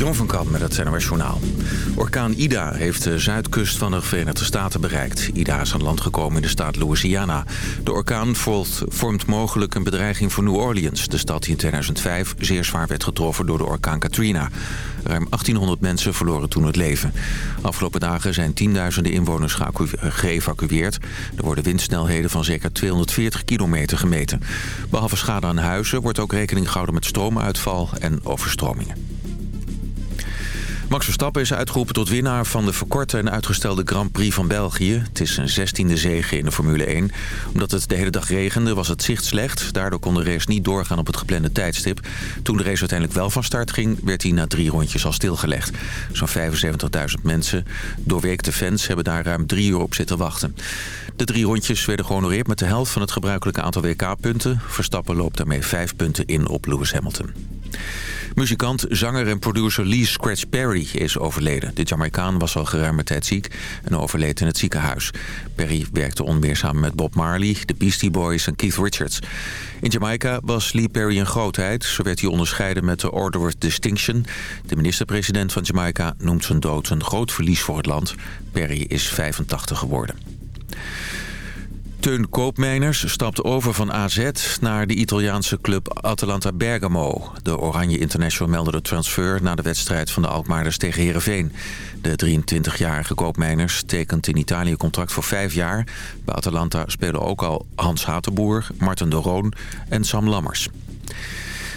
Jon van Kamp met het NOS Journaal. Orkaan Ida heeft de zuidkust van de Verenigde Staten bereikt. Ida is aan land gekomen in de staat Louisiana. De orkaan vormt mogelijk een bedreiging voor New Orleans... de stad die in 2005 zeer zwaar werd getroffen door de orkaan Katrina. Ruim 1800 mensen verloren toen het leven. Afgelopen dagen zijn tienduizenden inwoners geëvacueerd. Er worden windsnelheden van zeker 240 kilometer gemeten. Behalve schade aan huizen wordt ook rekening gehouden met stroomuitval en overstromingen. Max Verstappen is uitgeroepen tot winnaar van de verkorte en uitgestelde Grand Prix van België. Het is zijn zestiende zege in de Formule 1. Omdat het de hele dag regende was het zicht slecht. Daardoor kon de race niet doorgaan op het geplande tijdstip. Toen de race uiteindelijk wel van start ging, werd hij na drie rondjes al stilgelegd. Zo'n 75.000 mensen, doorweekte fans, hebben daar ruim drie uur op zitten wachten. De drie rondjes werden gehonoreerd met de helft van het gebruikelijke aantal WK-punten. Verstappen loopt daarmee vijf punten in op Lewis Hamilton. Muzikant, zanger en producer Lee Scratch Perry is overleden. De Jamaicaan was al geruime tijd ziek en overleed in het ziekenhuis. Perry werkte onweer samen met Bob Marley, de Beastie Boys en Keith Richards. In Jamaica was Lee Perry een grootheid. Zo werd hij onderscheiden met de Order of Distinction. De minister-president van Jamaica noemt zijn dood een groot verlies voor het land. Perry is 85 geworden. Teun Koopmeiners stapt over van AZ naar de Italiaanse club Atalanta Bergamo. De Oranje International meldde de transfer na de wedstrijd van de Alkmaarders tegen Heerenveen. De 23-jarige Koopmeiners tekent in Italië contract voor vijf jaar. Bij Atalanta spelen ook al Hans Hatenboer, Martin de Roon en Sam Lammers.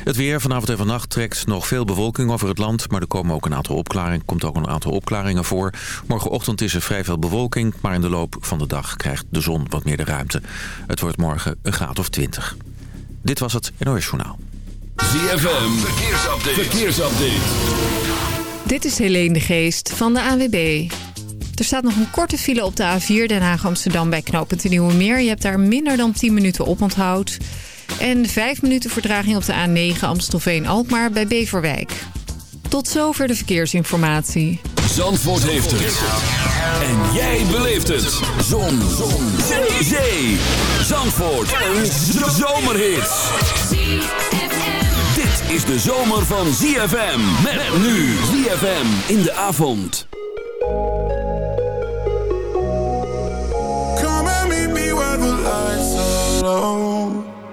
Het weer vanavond en vannacht trekt nog veel bewolking over het land... maar er komen ook een aantal opklaringen, komt ook een aantal opklaringen voor. Morgenochtend is er vrij veel bewolking... maar in de loop van de dag krijgt de zon wat meer de ruimte. Het wordt morgen een graad of 20. Dit was het NOS Journaal. ZFM, verkeersupdate. verkeersupdate. Dit is Helene de Geest van de AWB. Er staat nog een korte file op de A4 Den Haag-Amsterdam bij knooppunt Nieuwe Meer. Je hebt daar minder dan 10 minuten op onthoud... En 5 minuten vertraging op de A9 Amstelveen-Alkmaar bij Beverwijk. Tot zover de verkeersinformatie. Zandvoort heeft het. En jij beleeft het. Zon. Zon. Zee. Zee. Zandvoort. Een zomerhit. Dit is de zomer van ZFM. Met nu ZFM in de avond. Come and meet me where the lights are low.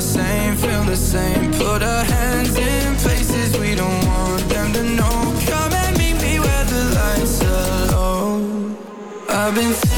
the same, feel the same. Put our hands in places we don't want them to know. Come and meet me where the lights are low. I've been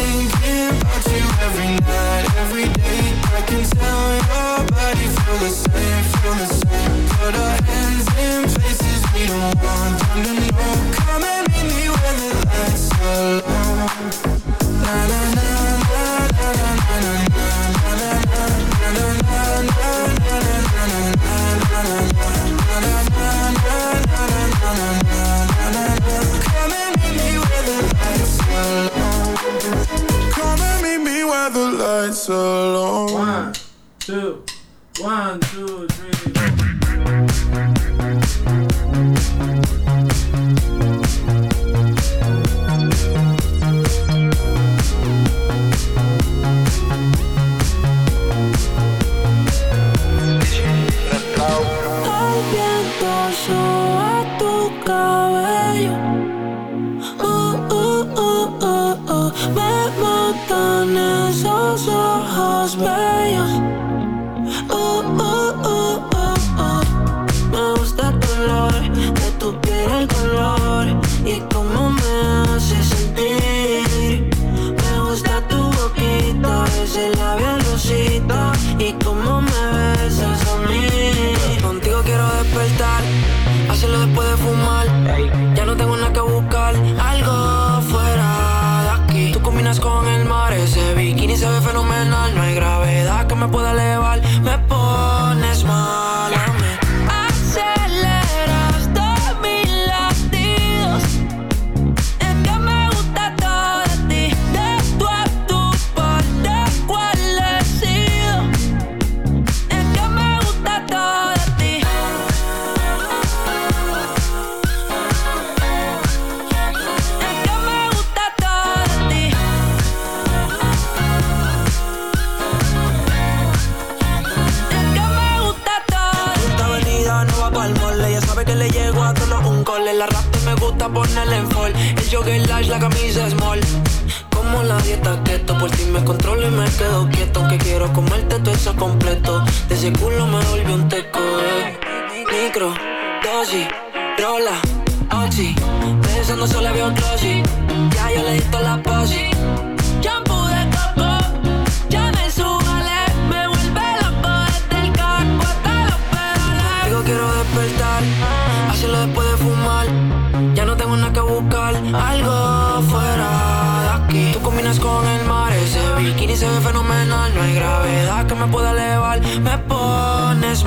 no tengo nada que completo. De ese culo me volvió un teco. Eh. Micro, dosis, rola, oxi. Pensando solo había un closet.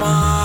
Oh.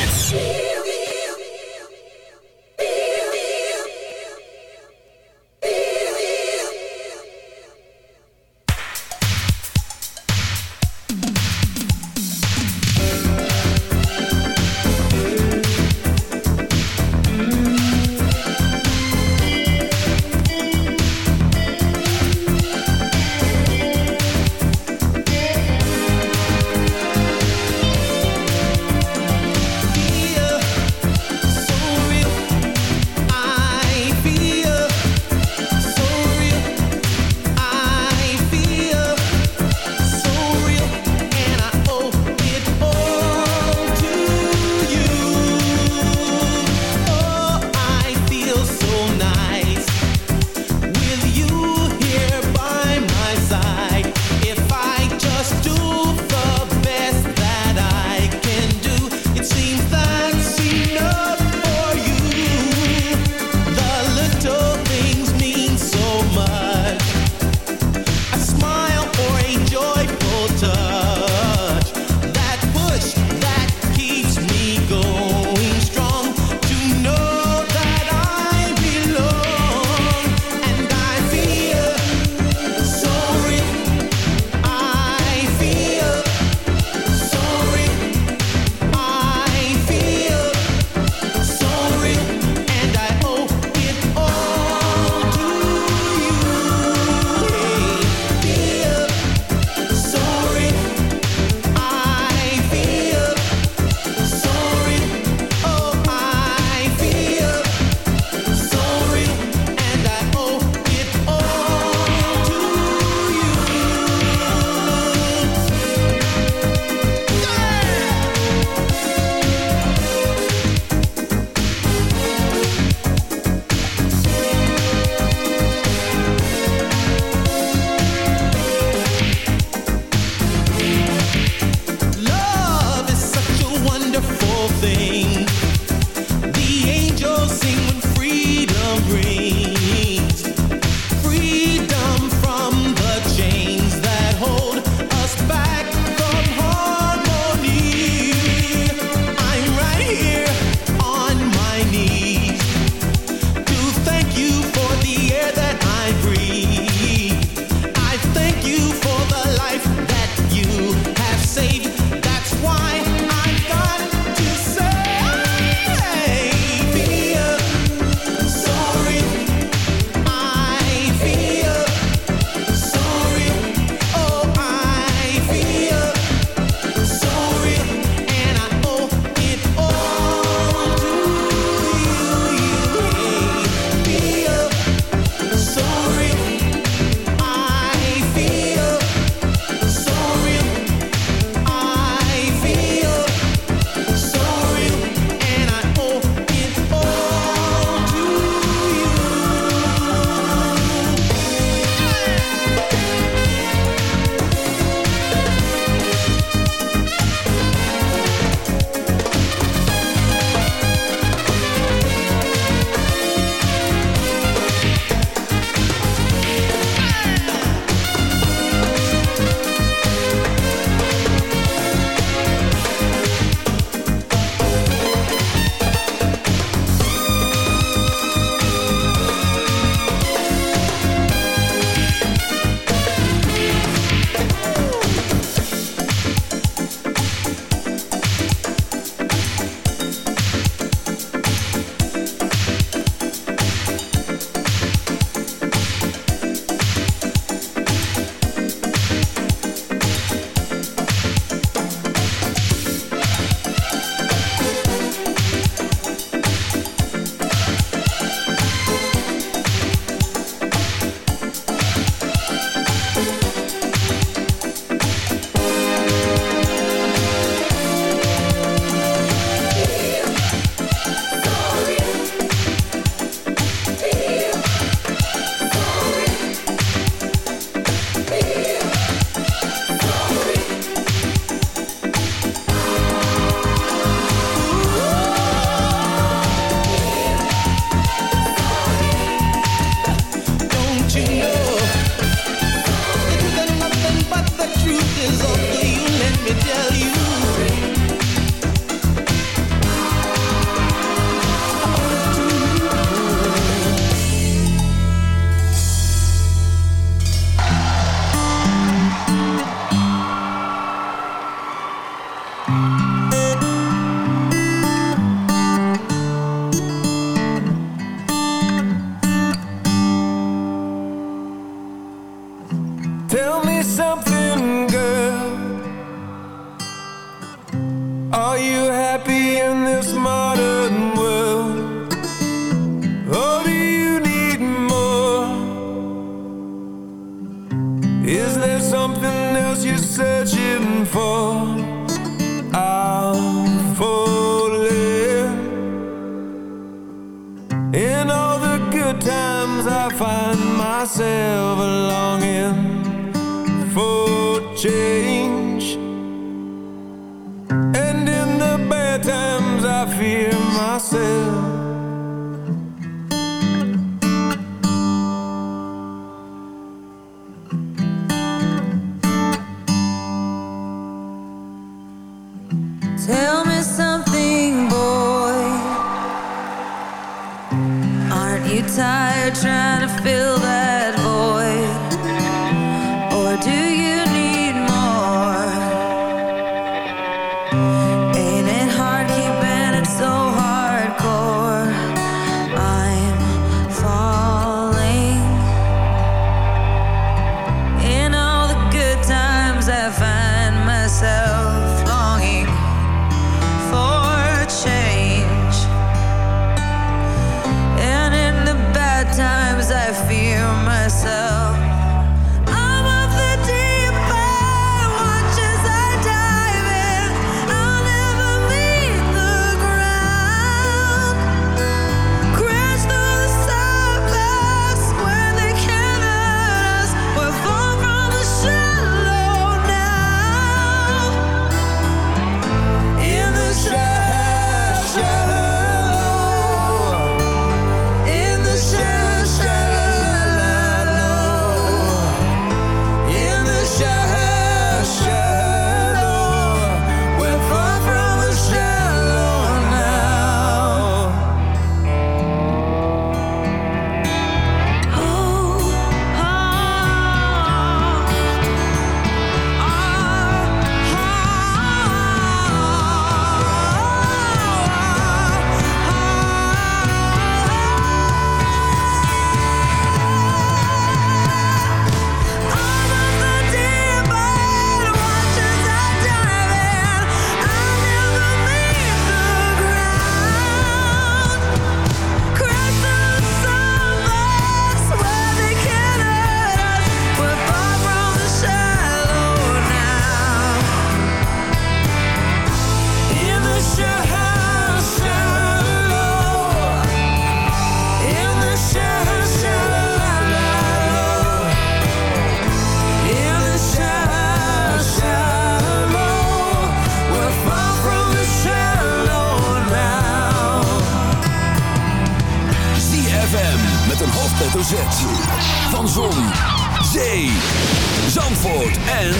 it just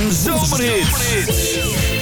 Zomerhits.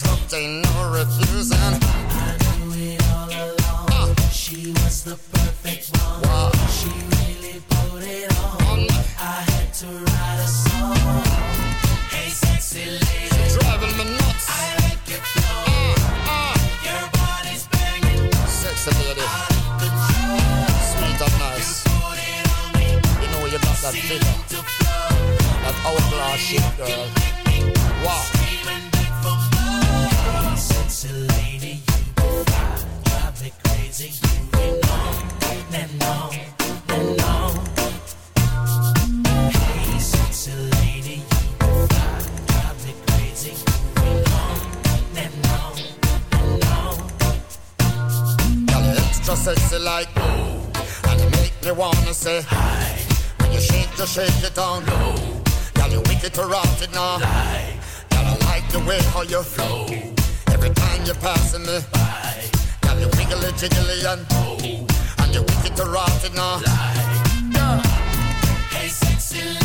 She's hooked, ain't no refusing. Ah. She was the perfect one. Wow. She really put it on. I had to write a song. Hey, sexy lady, driving me nuts. I like your flow. Ah, ah, Your body's banging, sexy lady, out of control. sweet and nice. Put it on me, You know you got that figure, ceiling to floor. that hourglass shape, girl. Wow. Sexy lady, you fly, drive me crazy. You on. Hey, sexy lady, you drive me crazy. You extra sexy like and you make me wanna say hi. When you shake, shake you wicked now. I like the way how you flow. Every time you're passing me by. Girl, you wiggly jiggly and oh, and you wicked to rot it now. Girl, Hey, sexy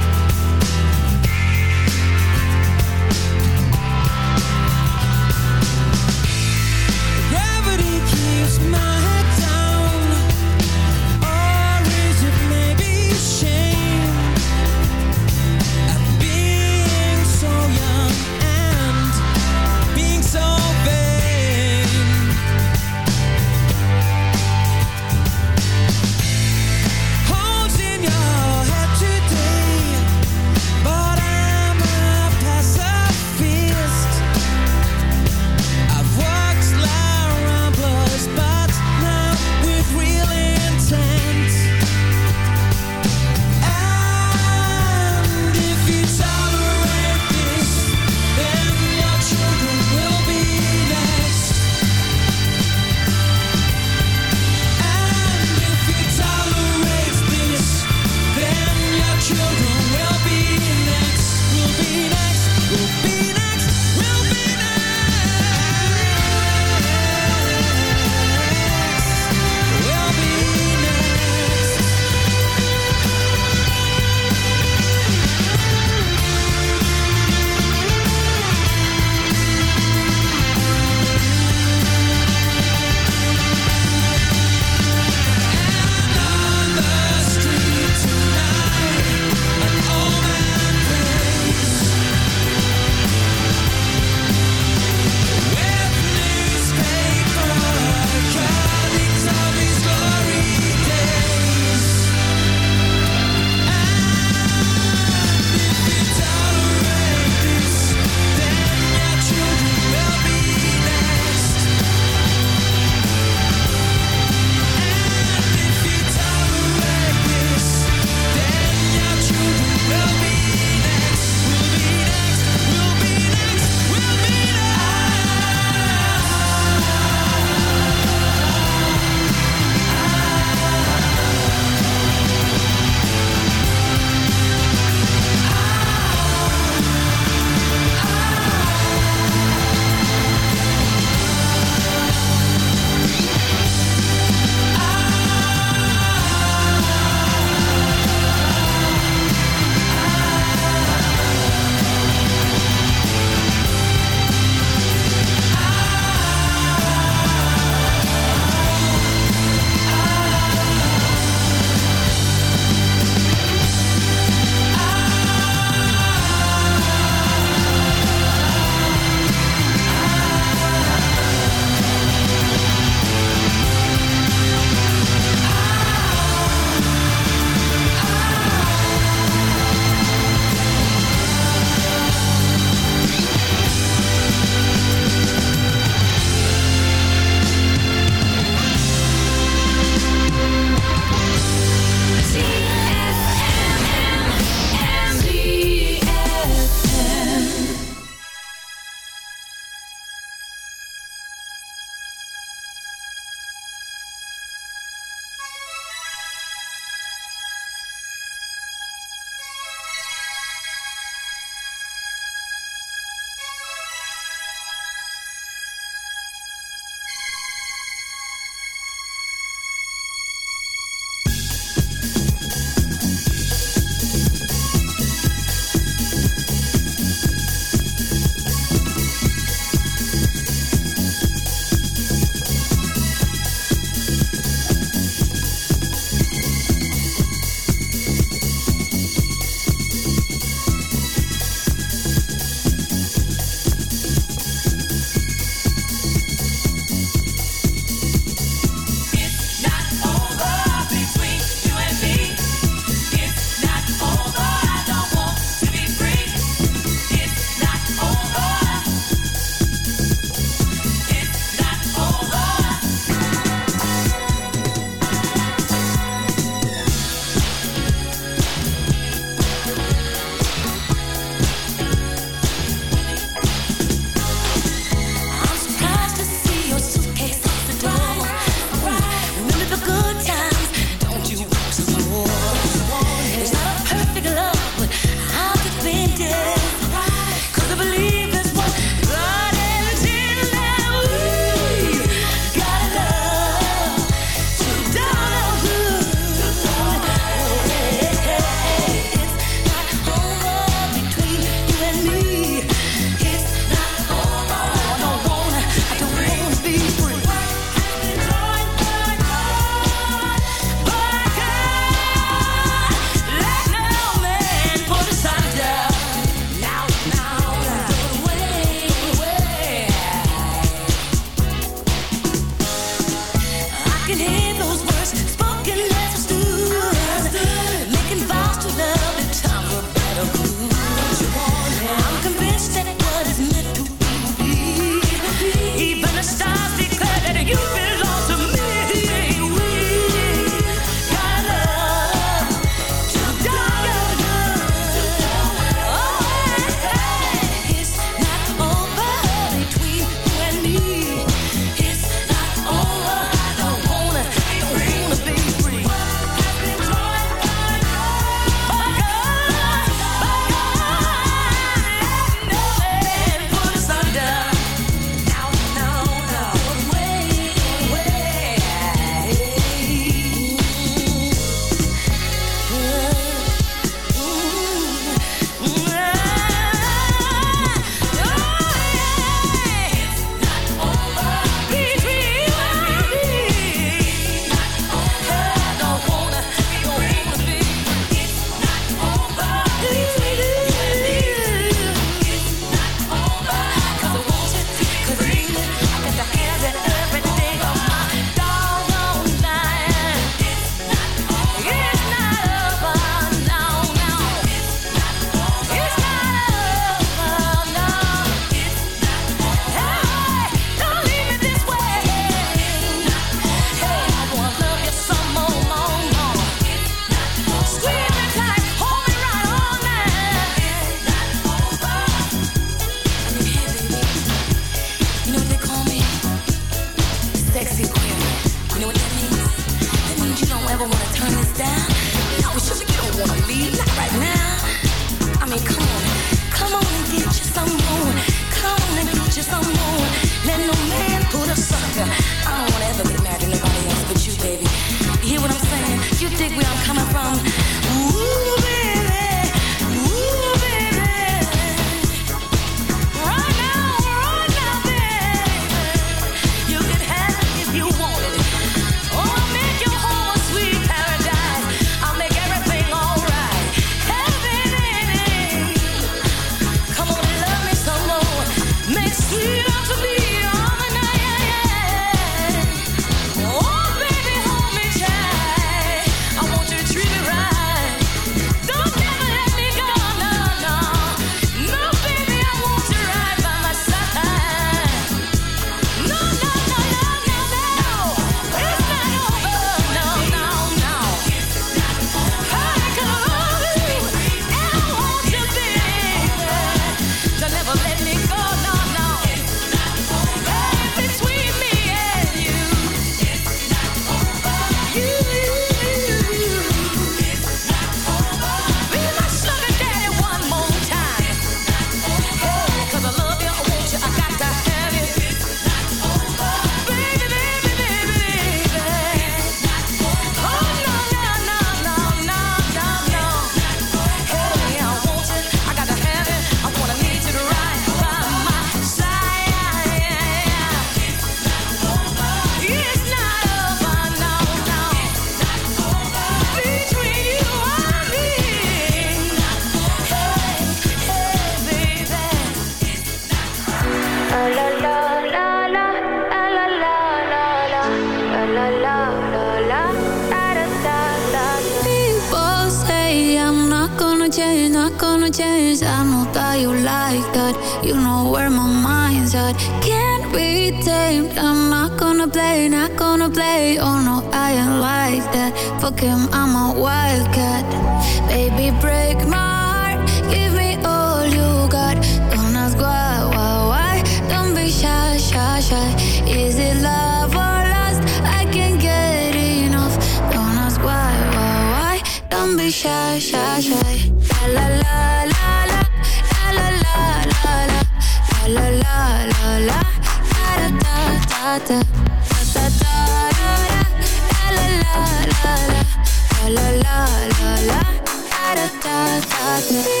darkness